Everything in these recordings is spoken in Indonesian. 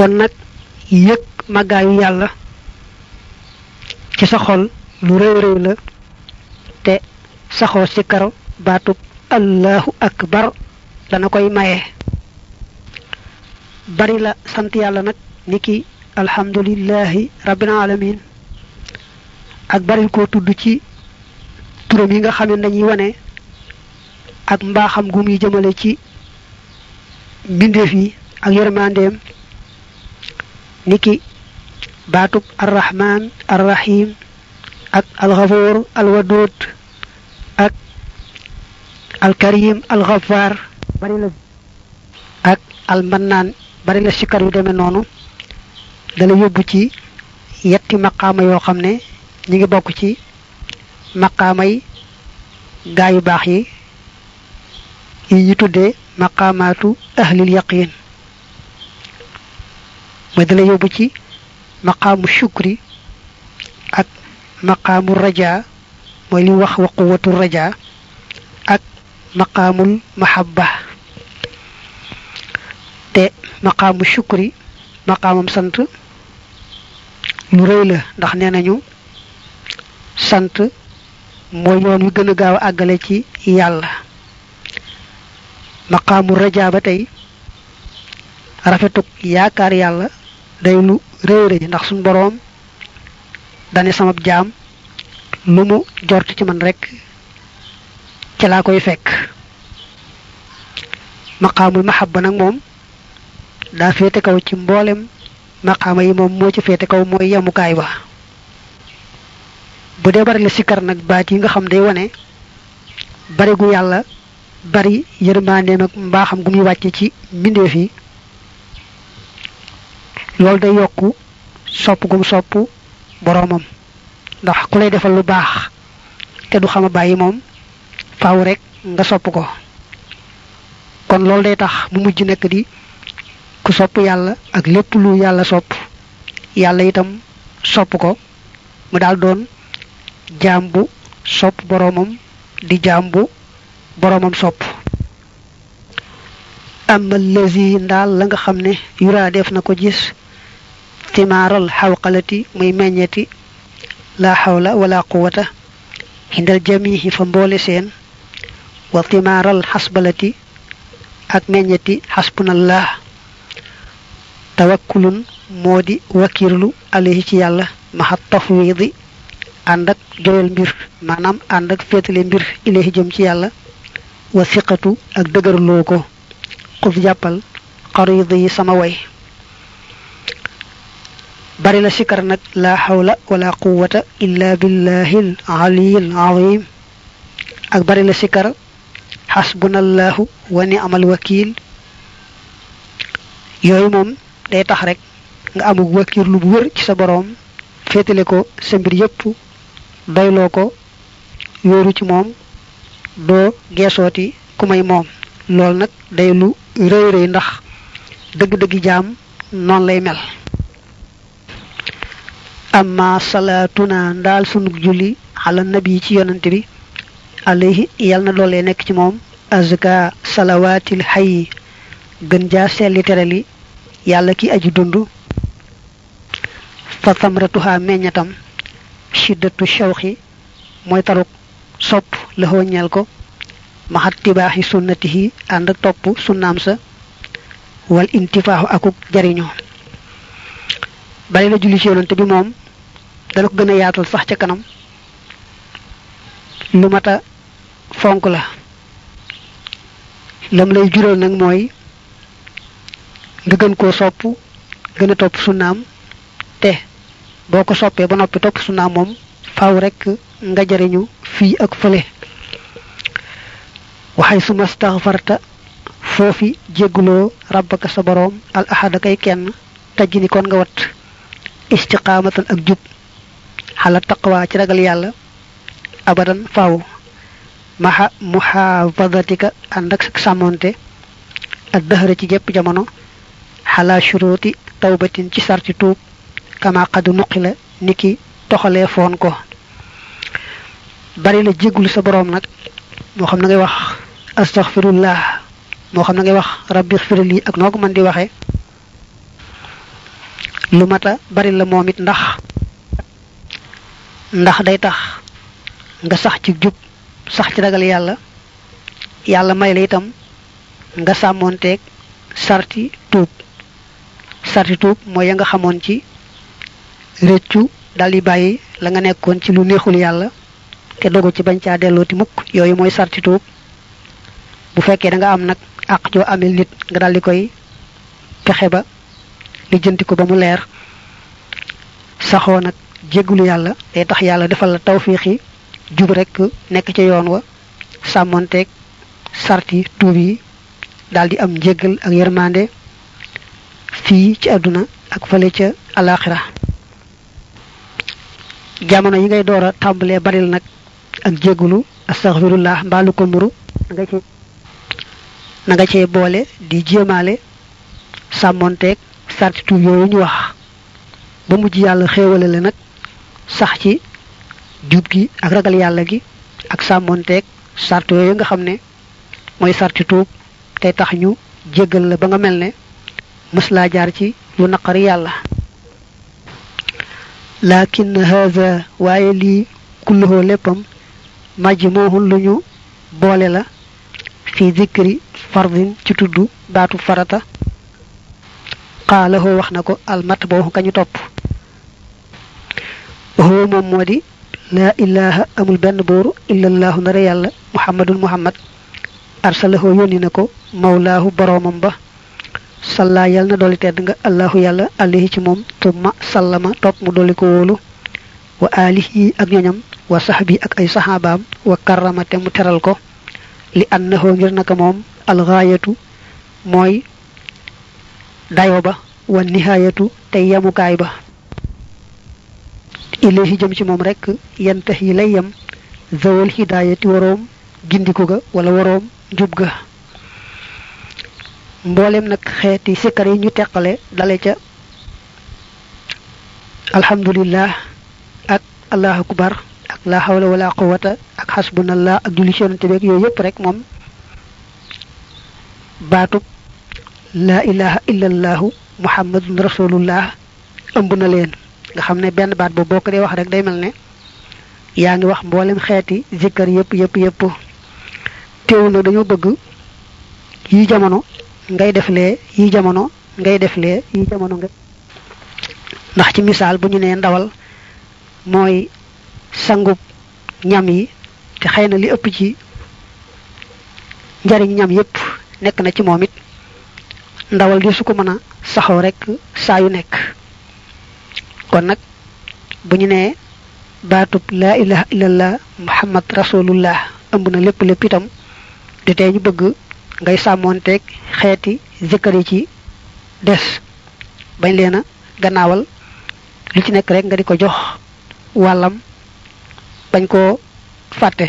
kon nag yëg màggaayu yàlla ci sa xol lu rëy rëy la te saxoo ci kar baatub allahu akbar dana koy maye. Bari la sant yàlla nag niki alhamdulillahi rabbil alamin ak bari koo tudd ci turam yi nga xam ne dañuy wane ak mbaaxam gu muy jëmale ci yi ak yërmandeem niki baatub arrahman arrahim ak alxafoor alwadud ak alkarim alxafaar bari la ak almannaan bari la sikkar yu demee noonu dala yóbbu ci yetti maqaama yoo xam ne ñi ngi bokk ci maqaamay gaa yu baax yi yi ñu tuddee maqaamaatu ahlil yaqin mooy dala yóbbu ci maqaamu shukri ak maqaamu raja mooy li wax wa quwatu raja ak maqaamul mahabba. Te maqaamu shukri maqaamam sant lu rëy la ndax nee nañu sant mooy yoon wi gën a gaaw a àggale ci yàlla. Maqaamu raja ba tey rafetuk yaakaar yàlla day lu rëy ndax suñ boroom dane sama jaam lu mu jort ci man rekk ci laa koy fekk. Maqaamul mahabba nag moom daa féete kaw ci mboolem maqaama yi moom moo ci féete kaw mooy yemukaay ba. Bu la sikkar nag baat nga xam day wane bari gu yàlla bari yërmandeem ak mbaaxam gu muy wàcce ci mbindeef yi loolu day yokku sopp gum sopp boroomam ndax ku lay defal lu baax te du xama bàyyi moom faaw rek nga sopp ko. Kon loolu day tax mu mujj nekk di ku sopp yàlla ak lépp lu yàlla sopp. Yàlla itam sopp ko. Mu daal doon jaam bu sopp boroomam di jaam bu boroomam sopp. Amma lazi ndaal la nga xam ne yuraa def na ko gis timaaral xawqalati muy meññeti la xawla wala quwata xindal jamihi fa mboole seen wa timaaral xasbalati ak meññeti xasbunallah tawakkulun moo di wakiirlu alayhi ci yàlla maxat tafwidi ànd ak joyal mbir maanaam ànd ak féetale mbir ilayhi jëm ci yàlla wa siqatu ak dëgërloo ko xuf jàppal xarid yi sama way bari la sikar nag la xawla wala quwata illa billahi aliyil azim. Ak bari la sikar xasbunallahu wa ni'mal wakil. Yooyu moom day tax rek nga amug wakirlu bu wër ci sa boroom féetale ko sa mbir yépp doyloo ko yóoru ci moom doo geesooti ku may moom. Loolu nag day lu rëy rëy ndax dëgg-dëggi jaam noonu lay mel amma salaatuna ndaal sunug julli ala nabi ci yonante bi alayhi yal na doolee nekk ci moom azka salawaatil xayyi gën jaa selli terali yàlla ki aji dund. Fa samratuha meññatam shiddatu shawxi mooy taruk sopp la ñeel ko. Maxat tibaaxi sunnatihi ànd ak topp sunnaam sa wal intifaaxu akuk jariñu bari la julli ci yonante bi moom dana ko gën a yaatal sax ca kanam. Lu mata fonk la. Lam lay jural nag mooy nga gën koo sopp gën a topp sunnaam te boo ko soppee ba noppi topp sunnaam moom faaw rek nga jariñu fii ak fële. Waxay foofi jégguloo rabbaka sa al ahada kay kenn tajj ni kon nga wat istiqaamatan ak jub. Xala taqwa ci ragal yàlla. Abadan faaw. Maxa muxaafadatika ànd ak sàmmonte. Ak dëxëra ci jépp jamono. Xala shuruti tawbatin ci sarti tuub. Kama xadu nuqi la niki toxalee foon ko. Bari la jéggul sa boroom nag. Moo xam na ngay wax astaghfirullah moo xam na ngay wax rabbi xfirli ak noo ko mën di waxee lu mata bari la momit ndax ndax day tax nga sax ci jub sax ci ragal yàlla yàlla may la itam nga sàmmoonteeg sarti tuub. Sarti tuub mooy ya nga xamoon ci réccu dal di bàyyi la nga nekkoon ci lu neexul yàlla te dogu ci bañ caa mukk. Mooy sarti tuub. Bu fekkee da nga am nag àq joo amel nit nga dal di koy lijjanti ko ba mu leer. Saxoo nag jéggulu yàlla. Day tax yàlla defal la tawfiixi jub rek nekk ca yoon wa. Sàmmonteeg sarti tuub yi. Daldi am njéggal ak yërmande fii ci àdduna ak fële ca alaxira jamono yi ngay door a tàmbalee baril nag ak jéggulu astaghfirullah mbaalu ko nuru nga ci nga cee boole di jéemaale sàmmonteeg sarti tuub yooyu ñu wax. Ba mujj yàlla xéewale la nag sax ci jub gi ak ragal yàlla gi ak sàmmonteeg sart yooyu nga xam ne mooy sarti tuub tey tax ñu jéggal la ba nga mel ne mës laa jaar ci lu naqari yàlla. Lakin haza waaye lii kulluhoo léppam majmuhun lu ñu boole la fi zikri fardin ci tudd baatu farata qaalahoo wax na ko almat boo kañu topp. Waxoo moom moo ilaha amul benn booru illallahu ndare yàlla muhammadun muhammad. Arsalahoo yónni na ko mawlaahu ba. Salla yal na dolli tedd nga allahu yàlla alayhi ci moom tumma sallama topp mu dolli ko wóolu. Wa alihi ak ñoñam wa sahbi ak ay saxaabaam wa karrama te mu teral ko. Li annahoo ngir naka moom algaayatu mooy dayo ba wa nihaayatu tey yemukaay ba ilayhi jëm ci moom rek yantax yi lay yem zawal hidaayati waroom gindiku ga wala waroom njub ga. Mboolem nag xeeti sikkar yi ñu teqale dale ca alhamdulillah ak allahu akbar ak la hawla wala quwwata ak hasbunallah ak julli ci rek moom baatub la ilaha illallahu muhammadun rasulullah ëmb na leen. Nga xam ne benn baat boobu boo ko dee wax rek day mel ne yaa ngi wax mboolem xeeti zikkar yëpp yëpp yëpp. Teewul na dañoo bëgg yi jamono ngay def lee yi jamono ngay def lee yi jamono ndax ci misaal bu ñu nee ndawal mooy sangub ñam yi te xëy na li ëpp ci njariñ ñam yépp nekk na ci moom it. Ndawal di su ko mën a saxoo rek saa yu nekk. Kon nag bu ñu nee baatub laa ilaha illallah muhammad rasulullah ëmb na lépp lépp itam di tee ñu bëgg ngay zikkar yi ci des. Bañ leen a gannaawal lu ci nekk rek nga di ko jox wàllam bañ koo fàtte.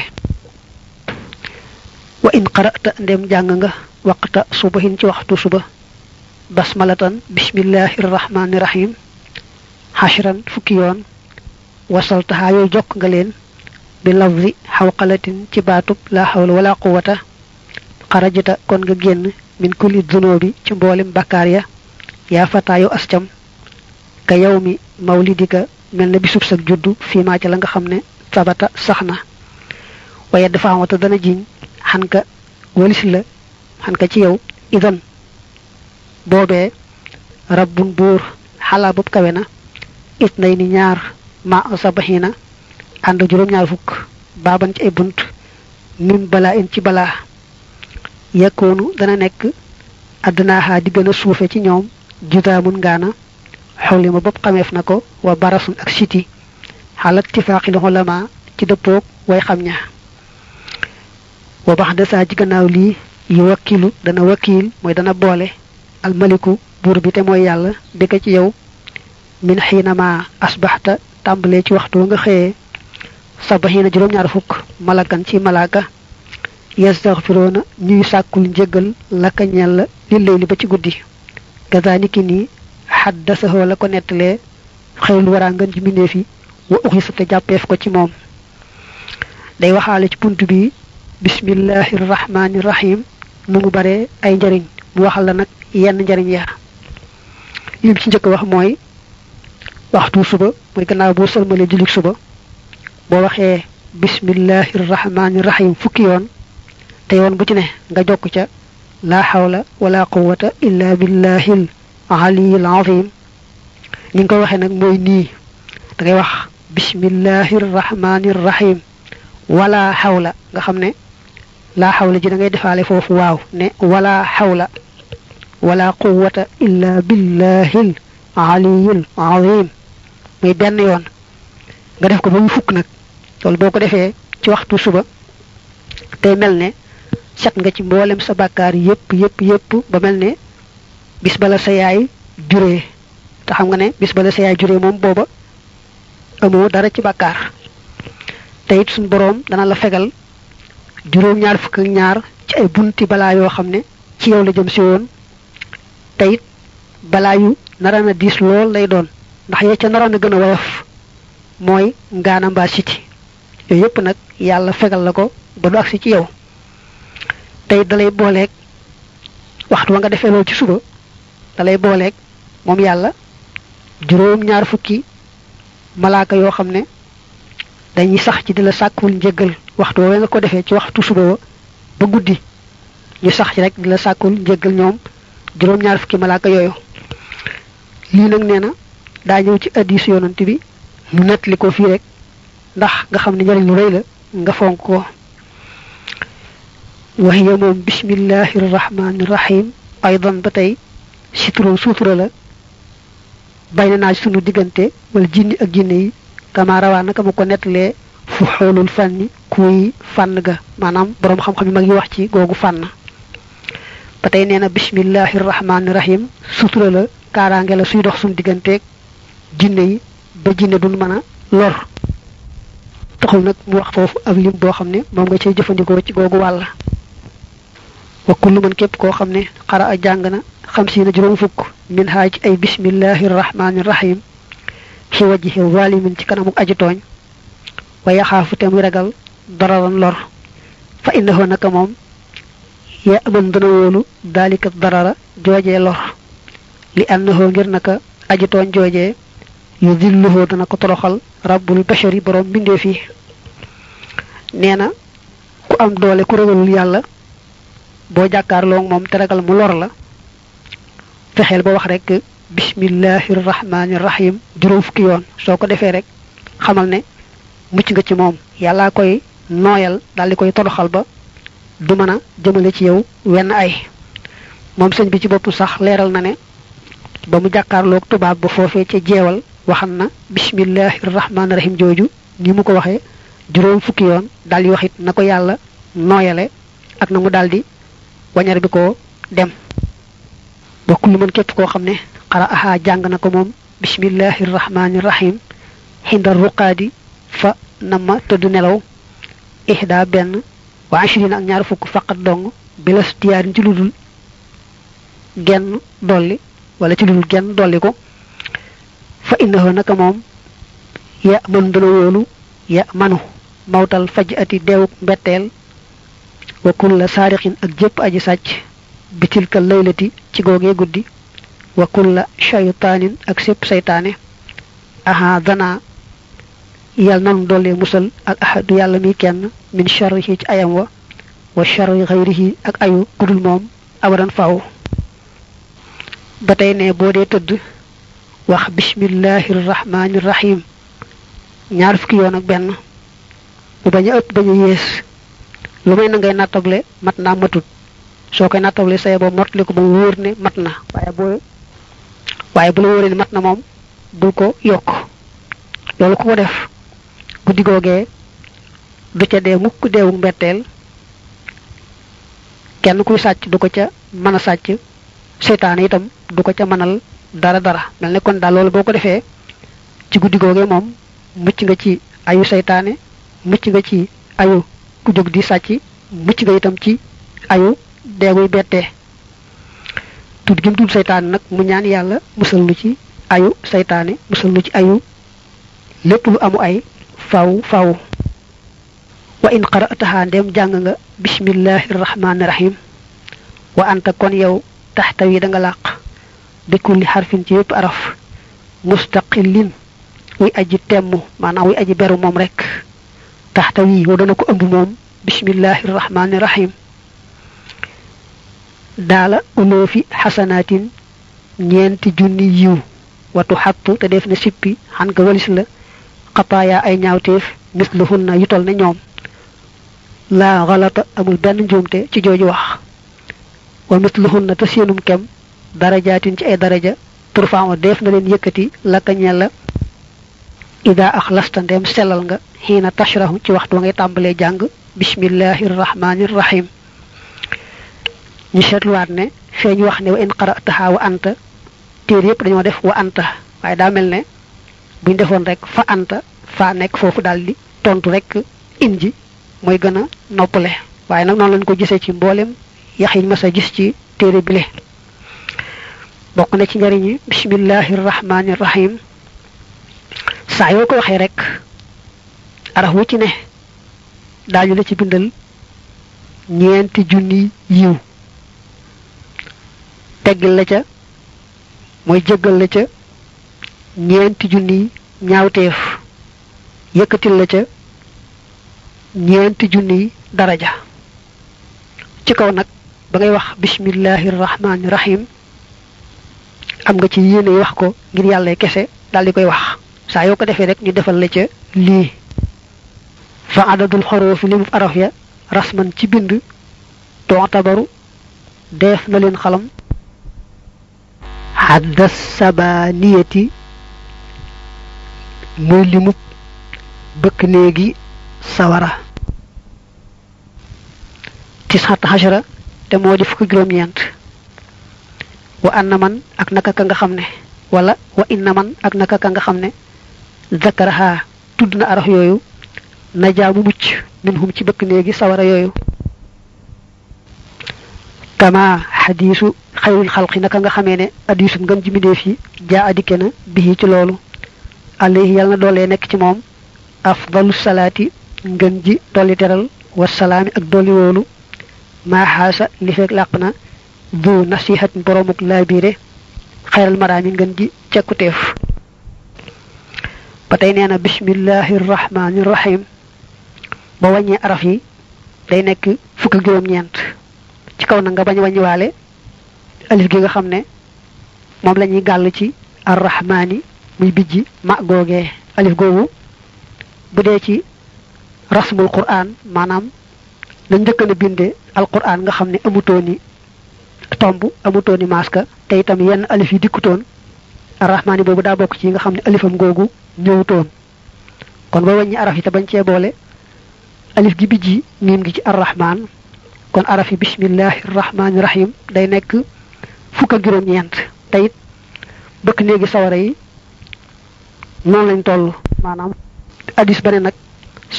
Wa in qara'ta ndem jàng nga waqta subahin ci waxtu suba basmalatan bismillahi rahmani rahim xashran fukki yoon wasaltahaa yooyu jokk nga leen bi lafzi xawqalatin ci baatub la hawla wala quwata xarajata kon nga génn min kulli dunoobi ci mboolem bakkaar ya yaa fataayu ascam ka yow mi mawlidika mel na bisub sag juddu fii maa ca la nga xam ne sabata sax na waaye dafa amata dana jiñ xan ka walis la xan ka ci yow idan boobee rabbun buur xalaa bopp kawe na ñaar ma sabaxina ànd juróom-ñaar fukk baaban ci ay bunt min balaa in ci balaa yakkoonu dana nekk addnaaxaa di gën a suufe ci ñoom judaamun ngaana xolli ma bopp xameef na wa barasun ak siti xalat tifaaqil xolama ci dëppoog way xam wa bax de ci gannaaw yu dana wakkiil mooy dana boole almaliku buur bi te bi ko ci yow. min xiinama asbaxta tàmbalee ci waxtu nga xëyee. sabaxiina juróom-ñaar fukk malakan ci malaaka. yastaxfiroona ñuy laka ñel la lillay li ba ci guddi. kazaniki nii xaddasahoo la ko nettalee xëyul waraa ngën ci yi wa jàppeef ko ci moom. day waxaale ci bunt bi bismillahi rahmaani rahim mu bare ay njariñ. mu waxal la nag yenn njariñ ya lim ci njëkk wax mooy waxtu suba muy gannaaw boo sëlmalee julik suba boo waxee bismillahi rahmaani rahim fukki yoon te yoon bu ci ne nga jokk ca la hawla wala quwwata illa billahil aliyil azim ni nga koy waxee nag mooy nii da ngay wax bismillahi rahmaani rahim wala hawla nga xam ne la hawla ji da ngay defaale foofu waaw ne wala hawla wala quwwata illa billahil aliyil azim muy benn yoon. Nga def ko ba mu fukk nag. Loolu boo ko ci waxtu suba tey mel ne set nga ci mboolem sa bàkkaar yépp yépp yépp ba mel ne bis bala sa yaay juree. Te xam nga ne bis bala sa yaay juree moom booba amoo dara ci bàkkaar. Te it suñ boroom dana la fegal juróom ñaar fukk ak ñaar ci ay bunti balaa yoo xam ne ci yow la jëm woon te it balaa yu naraan a diis lool lay doon ndax ya ca naroon a gën a woyof mooy ngaana mbaa siti yooyu yépp nag yàlla fegal la ko ba du agsi ci yow tey dalay booleeg waxtu wa nga loolu ci suba dalay booleeg moom yàlla juróom ñaar fukki malaaka yoo xam ne dañuy sax ci di la sàkkul njëggal waxtu nga ko defee ci waxtu suba ba guddi ñu sax ci rek di la sàkkul njëggal ñoom juróom ñaar fukki malaaka yooyu. Lii nag nee na daa ñëw ci addis yonant bi ñu nettali ko fii rek ndax nga xam ne njëriñ lu rëy la nga fonk ko. Waxiya moom bismillahi rahmani rahim aydan ba tey sitron suutura la. Bay na naa sunu diggante wala jinni ak jinne yi kama rawaa naka ma ko fu xoolul fànni kuy fànn ga maanaam boroom xam-xam yi mag yi wax ci googu fànn ba tey nee na bismillahi rahmani rahim suutura la kaaraange la suy dox sunu digganteeg jinne yi ba jinne duñ mën a lor. Taxul nag mu wax foofu ab lim boo xam ne moom nga cay jëfandikoo ci googu wàll. Wa kullu man képp koo xam ne xara a jàng na xam si na juróom fukk min haaj ay bismillahi rahmani rahim fi wajhi zalimin ci kanamuk aji tooñ wa yaxaafu te muy ragal dararan lor fa innahu naka moom ya aman dana wóolu dalika darara joojee lor li annahu ngir naka aji tooñ joojee yu dilluhoo dana ko toroxal rabbul bashari borom mbindee fii nee na ku am doole ku ragalul yàlla boo jàkkaarloo moom te ragal mu lor la fexeel ba wax rek bismillahi rahmani rahim juróom fukki yoon. Soo ko rek xamal ne mucc nga ci moom. Yàllaa koy nooyal daal di koy toroxal ba du mën a jëmale ci yow wenn ay. Moom sëñ bi ci bopp sax leeral na ne ba mu jàkkaarloog tubaab ba foofee ca jeewal waxan na bismillahi rahmani rahim jooju ni mu ko waxee juróom fukki yoon daal di wax it na ko yàlla nooyale ak na mu daal di wañar bi ko dem. Bokk lu mën képp koo xam ne xara aha jàng na ko moom bismillahi rahmani rahim xindar ruqaadi fa nama tëdd nelaw ihda benn wa ashrina ak ñaar fukk faqat dong bilas tiyaarin ci ludul genn dolli wala ci ludul genn dolli ko fa innahu naka moom ya man dana wóolu ya manu mawtal faj ati deewuk mbetteel wa kulla saarixin ak jëpp aji sàcc bitilka laylati ci googee guddi wa kulla shaytaanin ak sépp saytaane aha dana yal nanu doole musal ak ahadu yàlla mi kenn min sharrihi ci ayam wa wa sharri xayrihi ak ayu kudul moom abadan faaw. Ba tey ne boo dee tëdd wax bismillahi rahmani rahim ñaar fukki yoon ak benn mu bañ a ëpp bañ a yées. Lu may na ngay nattable mat naa matut. Soo koy nattable say boo mottali ko ba mu wóor ne mat na. Waaye boo waaye bu la wóoree ne mat na moom bul ko yokk. Loolu ku ko def guddi googee du ca dee mukk deewu mbetteel kenn kuy sàcc du ko ca mën a sàcc seytaane itam du ko ca mënal dara dara. Mel ne kon daal loolu boo ko defee ci guddi googee moom mucc nga ci ayu seytaane mucc nga ci ayu ku jóg di sàcc mucc nga itam ci ayu deeguy bettee. Tudd gi mu tudd seytaane nag mu ñaan yàlla musal nu ci ayu seytaane musal nu ci ayu lépp lu amu ay faw faw. Wa in qara'taha ndem jàng nga bismillahi rahmani rahim wa anta kon yow taxtawi da nga làq bi kulli xarfin ci araf. Mustaqillin wuy aji temmu maanaam wuy aji beru moom rek. Taxta wi wa dana ko ëmb moom bismillahi rahmani rahim daala uloofi xasanaatin ñeenti junni yiw. Watu xattu te def na sippi xan nga walis la xataaya ay ñaawteef mislahunna yu tol ne ñoom. Laa xalata amul benn njuumte ci jooju wax. Wa mislahunna seenum kem darajaatin ci ay daraja turfaamu def na leen yëkkati lakka ñeel la. Ida axlasta ndem sellal nga xiina tashrahu ci waxtu ngay tàmbalee jàng bismillahi rahmani rahim ñu seetluwaat ne fee ñu wax ne wa in qara'taha wa anta téere yépp dañoo def wa anta waaye daa mel ne buñ defoon rek fa anta fa nekk foofu daal di tontu rek in ji mooy gën a noppale. Waaye lañ ko gisee ci mboolem yax yi mas a gis ci téere bile bokk na ci njariñi bismillahi rahmani rahim saa yoo ko rek wu ci ne daañu la ci bindal ñeenti junni yiw. La ca jéggal la ca ñeenti junni ñaawteef yëkkatil la ca ñeenti junni daraja. Ci kaw nag ba ngay wax bismillahi rahmani am nga ci wax ko ngir yàlla kese daal di koy wax. Saa yoo ko defee rek ñu defal la ca lii. Fa adadul xoroofi li mu araf ya rasman ci bind toxtabaru def na leen xalam. Xadda sabaniyati muy limub bëkk sawara tisxat xashara te moo di fukki juróom-ñeent. wa anna man ak naka ka nga xam ne wala wa inna man ak naka ka nga xam ne zakaraha tudd na araf yooyu mucc min hum ci bëkk sawara yooyu. kama xadiisu xayrul xalqi naka nga xamee ne hadiisu ngën ji mbindéef yi jaa bii ci loolu alayhi yàlla na doolee nekk ci moom afdalu salaati ngën ji dolli teral wasalaami ak dolli woolu maa xaasa li fekk làq du nasihat boromuk laabiire xayral maraami ngën ji cekkuteef. Ba tey nee na bismillahi rahmaani rahim ba wàññee araf yi day nekk fukk ak juróom-ñeent. Ci kaw na nga bañ wàññiwaale alif gi nga xam ne moom la ñuy gàll ci arrahmaani muy bijji ma googee alif googu bu dee ci rasmul quraan maanaam la njëkk na binde alquran nga xam ne amutooni tomb amutooni maska te itam yenn alif yi dikkutoon arrahmaani boobu daa bokk ci nga xam ne alifam googu ñëwutoon. Kon ba wàññi araf yi bañ cee boole alif gi bijji miim gi ci arrahman kon araf yi bismillahi rahmaani rahim day nekk fukk ak juróom-ñeent. Te it bëkk sawara yi noonu lañ toll maanaam addis ba ne nag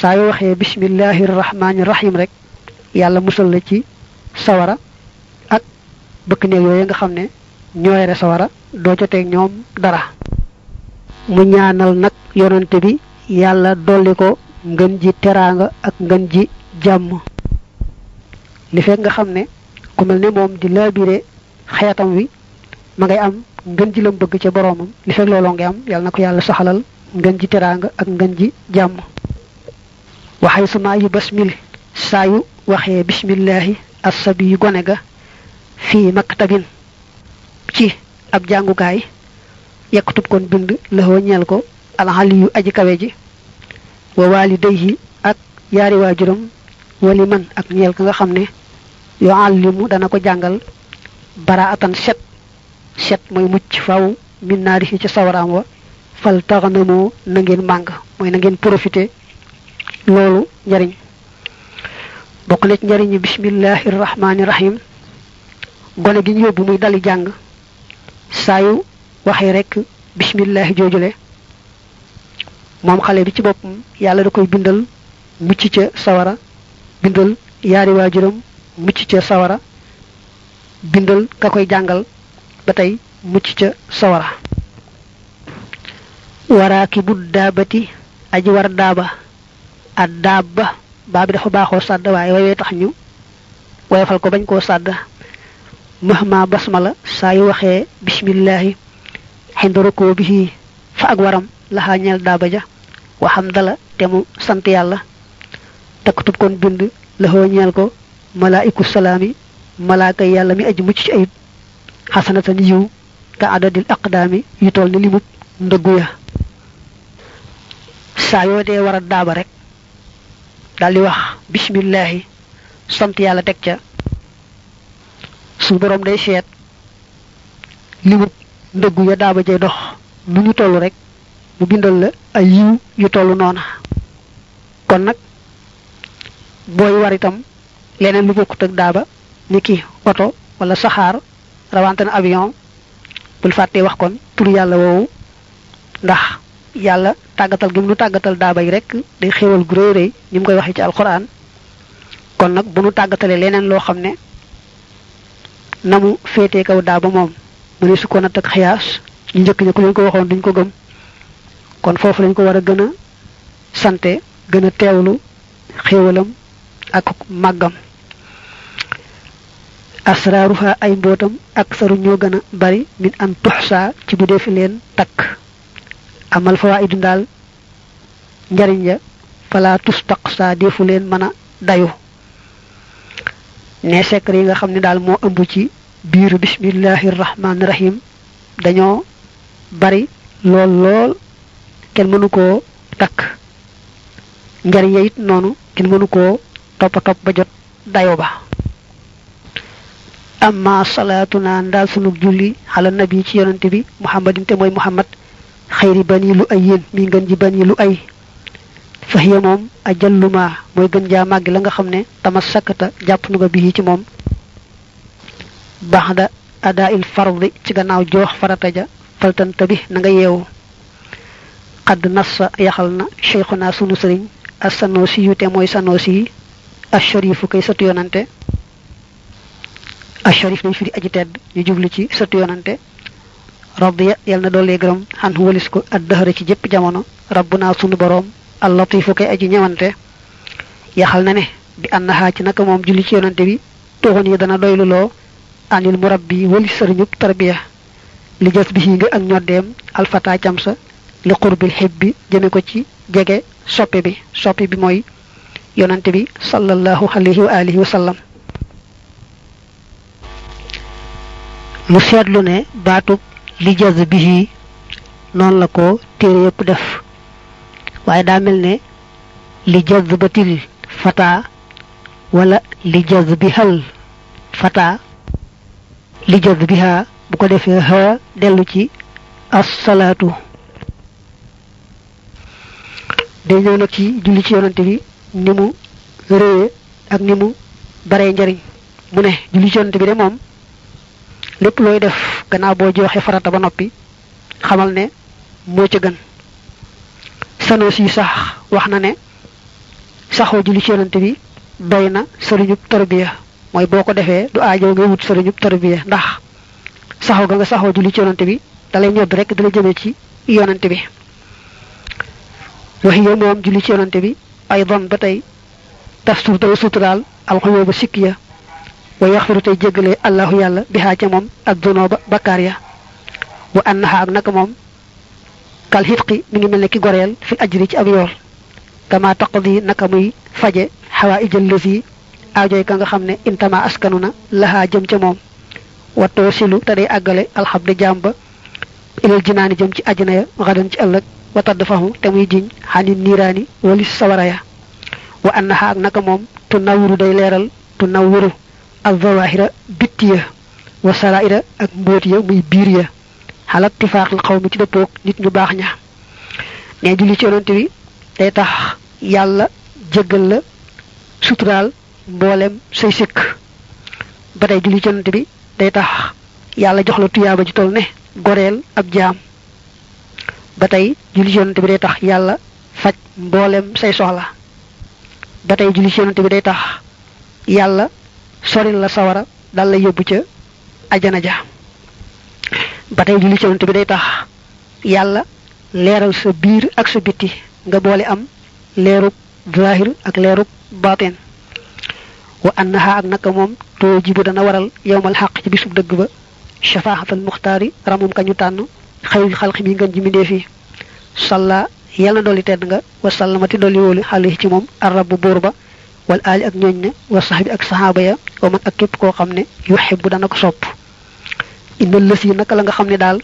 saa yoo waxee bismillahi rahmaani rahim rek yàlla musal la ci sawara ak bëkk néeg yooyu nga xam ne ñoo yore sawara doo joteeg ñoom dara. Mu ñaanal nag yonante bi yàlla dolli ko ngën ji teraanga ak ngën ji jàmm. Li fekk nga xam ne ku mel ne moom di laabire xeetam wi ma am ngën ji lam bëgg ca boroomam li fekk looloo ngi am yàlla na ko yàlla saxalal ngën ji teraanga ak ngën ji yu basmil saa yu waxee bismillahi assabi yu gone fii maktabin ci ab jàngukaay yekkatub kon bind lëxoo ñeel ko alxali yu aji kawe ji wa walidayhi ak yaari waajuram wali man ak ñeel ka nga xam ne yoo àllimu dana ko jàngal baraatan set set mooy mucc faw min naari ci sawaraam wa. fal taxanamoo na ngeen màng mooy na ngeen loolu njariñ. bokk na ci njariñu bismillahi rahmaani rahim. gone gi ñu yóbbu muy dali jàng. saa yu waxee rek bismillahi joojule. moom xale bi ci boppam yàlla da koy bindal mucc ca sawara bindal yaari waajuram mucc ca sawara bindal koy jàngal ba tey mucc ca sawara. Waraaki bu daabati aji war daaba. Ak daaba baa bi dafa baaxoo sàdd waaye way tax ñu woyofal ko bañ koo sàdd. Mahma basmala saa yu waxee bismillahi xinda rukoo bihi fa ak waram laxaa ñeel daaba ja waxam dala te mu sant yàlla. Takkatub kon bind laxoo ñeel ko malaa'iku salaami malaaka yàlla mi aji mucc ci ayib xasanatan yiw ka adadil aqdaami yu toll ni limub ndëggu ya. Saa yoo dee war a daaba rek daldi wax bismillahi sant yàlla teg ca. Suñu boroom day seet limub ndëggu ya daaba jay dox nu ñu toll rek mu bindal la ay yiw yu toll noona. Kon nag booy war leneen lu ak daaba ni ki oto wala saxaar rawante na avion. bul fàttee wax kon tur yàlla woowu. ndax yàlla tàggatal gi mu nu tàggatal daaba yi rek day xéewal gu rëy rëy ni mu koy waxee ci alxuraan. kon nag bu nu tàggatalee leneen loo xam ne na mu féetee kaw daaba moom mu ne su ko natt ak xiyaas ñu njëkk ña ku leen ko waxoon duñ ko gëm. kon foofu lañ ko war a gën a sante gën a teewlu xéewalam ak màggam. Asraaruha ay mbootam ak saru ñoo gën a bari min an tuxsa ci bu defi leen takk. Amal fawaidu daal njariñ ya fala tustaqsa defu leen mën a dayu ne secret yi nga xam ne daal moo ëmb ci biir bismillahi rahmaani rahim dañoo bari lool lool kenn mënu koo takk. Njariñ ya it noonu kenn mënu koo toppa topp ba jot dayo ba amma salaatuna ndaal sunug julli xala nabi ci yonante bi muhammadin te mooy muhammad. Xayri bani lu ay yéen mi ngën ji bani lu ay fahiya moom ajalluma mooy gën jaa màggi la nga xam ne tama sakkata jàpp nu bii ci moom. Baxda ada il fardi ci gannaaw joox farata ja faltanta bi na nga yeewu. Xadd nassa yaxal na cheikhuna sunu sëriñ as sanoosi yu te mooy sanoosi yi asharifu kay sëtu yonante asharif day firi aji tedd ñu jublu ci sëtu yonante radiya yal na doole gërëm xan walis ko ad dëhëra ci jëpp jamono rabbuna sunu boroom al latifu kay aji ñewante yaxal na ne bi annaha ci naka moom julli ci yonante bi tuxun yi dana doylu loo anil murabbi walis sëriñub tarbiya li jës bi nga ak ñoddeem alfata camsa li qurbil xibbi jëme ko ci jege soppe bi soppe bi mooy yonante bi sallallahu alayhi wa alihi wa sallam mu seetlu ne baatub li jaz bihi noonu la ko téere yëpp def. Waaye daa mel ne li jazbatil fata wala bi bihal fata li jaz biha bu ko defee ha dellu ci assalaatu. Day ñëw nag ci julli ci yonante bi ni mu réye ak ni mu baree njariñ. Mu ne julli yonante bi de moom lépp looy def gannaaw boo joxe farata ba noppi xamal ne moo ca gën. Sanoos yi sax wax na ne saxoo julli ci yonante bi doy na sëriñub tarbiya. Mooy boo ko defee du aajow nga wut sëriñub tarbiya. Ndax saxoo ga nga saxoo julli ci yonante bi dalay ñodd rek dala jëme ci yonante bi. Waxiya moom julli ci yonante bi ay ويغفر تجغل الله يالا بها جموم اك ذنوب بكاريا. وأنها أبنك موم قال هفقي من ملكي غوريل في اجري تي أبيور. كما تقضي نكمي فاجي حوائج اللذي أجي كاغا خامني إنتما اسكننا لها جم تي موم وتوسلو تري اغالي الحبد جامبا إلى الجنان جم تي اجنا غدن تي الله وتدفهم تمي جين حاني نيراني ولي سوارايا وأنها أبنك موم تنور دي ليرال تنورو al zawahira bitti ya wa saraira ak mbóot ya muy biir ya xalaat tifaaxil xaw mi ci dëppoog nit ñu baax ña ne julli ci yonante bi day tax yàlla la julli ci bi day tax jox la tuyaaba ne goreel ab jaam ba tey julli ci yonante bi day tax yàlla faj mboolem say soxla julli ci bi day tax soril la sawara dal la yóbbu ca ajana ja. Ba tey julli ci yonante bi day tax yàlla leeral sa biir ak sa bitti. Nga boole am leerub zahir ak leerub batin wa annaha ak naka too jibu dana waral yowmal xaq ci bisub dëgg ba. Shafaaxatal muxtaari ramum ka ñu tànn xëyul xalq mi ngën ji salla yalla doli tedd nga. Wa sallamati doli wolu alayhi ci mom arrabu burba wal ali ak ñoñ ne wa ak sahaba ya wa man ak kep ko xamne yuhibbu dana ko sopp. Innal lasi naka la nga dal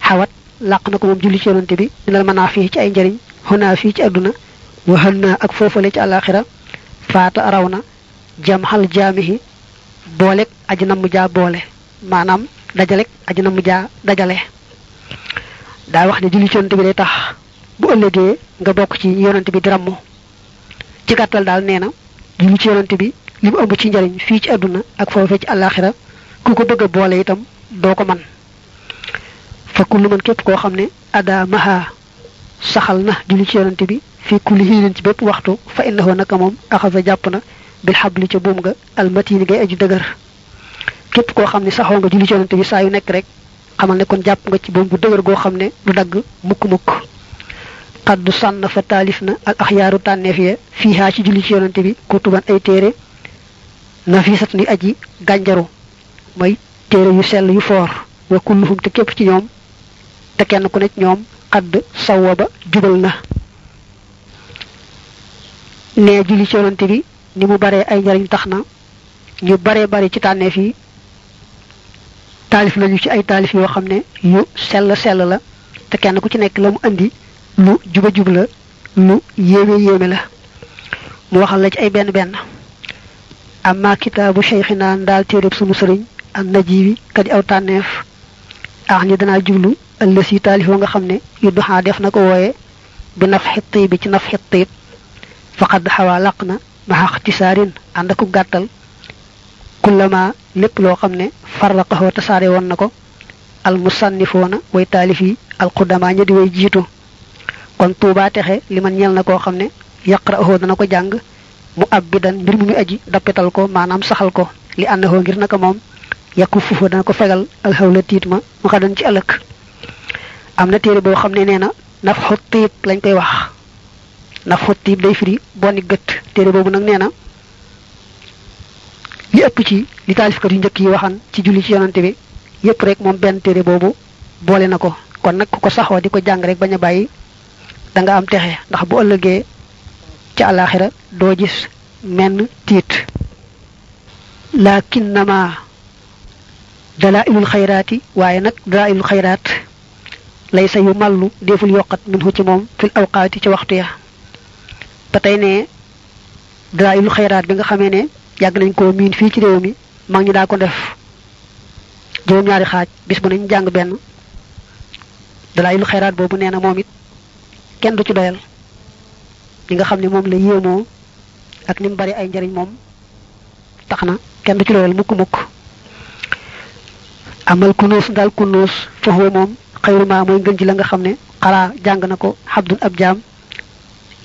xawat laq na ko mom julli ci yonante bi dinal manafi ci ay njariñ huna fi ci aduna wa hanna ak fofale ci alakhirah fata rawna jamhal jamihi bolek aji nam ja bolé manam dajalek aji nam ja dajale. Da wax ni julli ci yonante bi day tax bu nga bok ci yonante bi di ci gàttal daal nee na julli ci yonante bi li mu ëmb ci njariñ fii ci àdduna ak foofee ci àllaaxira ku ko bëgg a boole itam doo ko man fa kullu man képp koo xam ne ada maha saxal na julli ci yonante bi fii kulli hiinin ci bépp waxtu fa innahu naka moom axasa jàpp na bil xabli ca buum nga almatini ngay aju dëgër képp koo xam ne saxoo nga julli ci yonante bi saa yu nekk rek xamal ne kon jàpp nga ci buum bu dëgër goo xam ne du dagg mukk mukk qad sanna fa talifna al akhyaaru tànneef ya fiihaa ci julli ci yonante bi kutuban ay téere nafisat ni aji gànjaru mooy téere yu sell yu foor wa kulluhum te képp ci ñoom te kenn ku ne ci ñoom xadd sawaba jubal na ne julli ci yonante bi ni mu bare ay njariñ tax na ñu bare bare ci tànneef yi taalif nañu ci ay taalif yoo xam ne yu sell sell la te kenn ku ci nekk la mu andi lu juba jub lu yéeme yéeme la mu waxal la ci ay benn benn amma kitaabu cheikhina ndaal téereb sunu sëriñ an najiwi kadi aw tànneef ax ni danaa jublu ëllës yi taalif nga xam ne yu duxaa def na ko wooye bi naf xitti bi ci naf xitti faqad xawaa laq na ak gàttal kullama lépp loo xam ne farraqaxoo tasaare woon na ko al musannifoona way taalif yi al qudama ña di way jiitu kon tuuba texe li man ñel na koo xam yaqra'uhu dana ko jàng mu abbidan mbir mu aji dappetal ko maanaam saxal ko li annahu ngir naka moom yakku fufu dana ko fegal alxawla tiit ma mu xadan ci ëlëk am na téere boo xam ne nee na lañ koy wax. Naf xuttiib day firi bonni gët. Téere boobu nag nee li ëpp ci li taalifkat yu njëkk yi waxan ci julli ci yonante bi yépp rek moom benn téere boobu boole na ko. Kon nag ku ko saxoo di ko jàng rek bañ a bàyyi da nga am texe. Ndax bu ëllëgee ci alaxira doo gis menn tiit. Lakinnama dalailul xayraati waaye nag dalailul xayraat laysa yu mallu deful yokkat minhu ci moom fil awqaati ci waxtu ya. Ba tey ne dalailul xayraat bi nga xamee ne yàgg nañ koo miin fii ci réew mi mag ñi daa ko def. Juróom-ñaari xaaj bis bu nañ jàng benn. Dalailul xayraat boobu nee na moom kenn du ci doyal. Li nga xam ne moom la yéemoo ak ni mu bari ay njariñ moom tax na kenn du ci doyal mukk mukk. Amal kunuus daal kunuus foofu moom xayruma mooy ngën ji la nga xam ne xalaa jàng na ko xabdun ab jaam.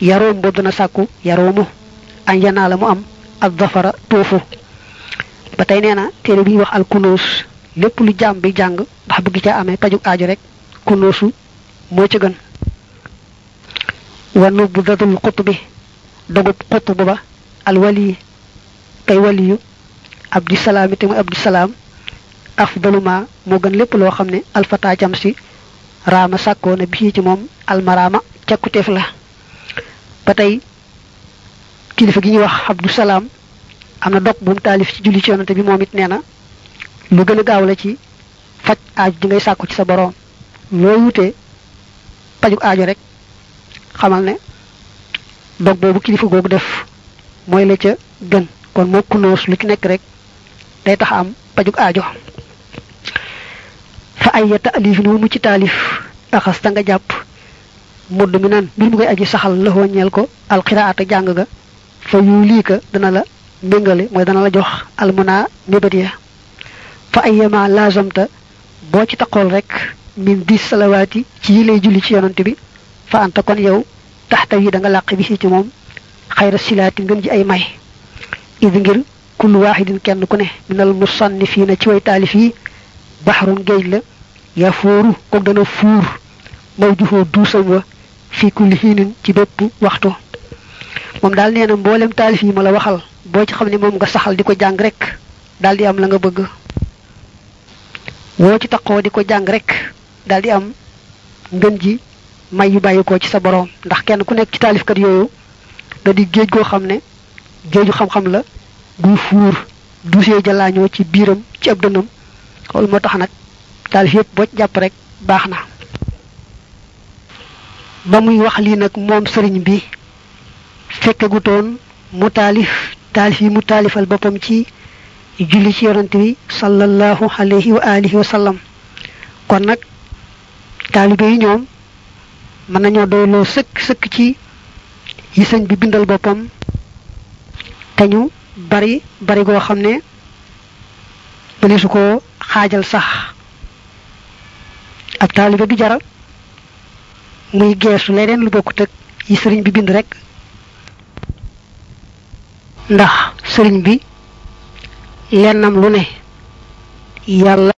Yaroom boobu dana sàkku yaroomu an yanaa la mu am ak dafara tuufu ba tey nee na téere bi wax al kunuus lépp lu jaam bi jàng ndax bëgg caa amee pajug aajo rek kunuusu moo ca gën wa nubdatul xutbi dogub xutb ba al wali kay waliyu abdisalaam te muy abdisalaam afdaluma moo gën lépp loo xam ne alfata jam si raama sàkkoo na bii ci moom almaraama cakkuteef la. Ba tey kilifa gi ñuy wax abdusalaam am na dog bu mu taalif ci julli ci yonante bi moom it nee na lu gën a gaaw la ci faj aaju ngay sàkku ci sa wutee pajug aajo rek xamal ne dog boobu kilifa googu def mooy la ca gën. kon moo kunoos lu ci nekk rek day tax am pajug aajo. Fa ay ya taalifin mu ci taalif axas ta nga jàpp. Mudd mi nan mbir mu koy aji saxal la ñeel ko alxiraata jàng ga fa yu lii ka dana la mbéngale mooy dana la jox almuna mébét ya. Fa ay yama lazamta boo ci taqool rek min salawaati ci lay julli ci yonante bi fa anta kon yow taxta yi da nga làq bi ci moom xayra silaati ngën ji ay may. Id ngir kullu waaxidin kenn ku ne minal musannifiina ci way taalif yi baxrun géej la yaa fóoru kook dana fuur maw juhoo duusam wa fi kulli xiinin ci bépp waxtu. Moom daal nee na mboolem taalif yi ma la waxal boo ci xam ne moom nga saxal di ko jàng rek daal di am la nga bëgg. Woo ci taqoo di ko jàng rek daal di am ngën ji may yu bàyyikoo ci sa boroom ndax kenn ku nekk ci taalifkat yooyu da di géej goo xam ne géeju xam-xam la guy fuur dusee jalaañoo ci biiram ci ab dënnam. loolu moo tax nag taalif yépp boo jàpp rek baax na. ba muy wax lii nag moom sëriñ bi fekke gu mu taalif taalif yi mu taalifal boppam ci julli ci yonante bi sallallahu alayhi wa alihi wa sallam. kon nag taalibe yi ñoom mën nañoo doyloo sëkk sëkk ci yi sëñ bi bindal boppam te ñu bari bari goo xam ne bële su ko xaajal sax. Ab taalibe du jara muy geesu leneen lu bokkut ak yi sëriñ bi bind rek. Ndax sëriñ bi lennam lu ne yàlla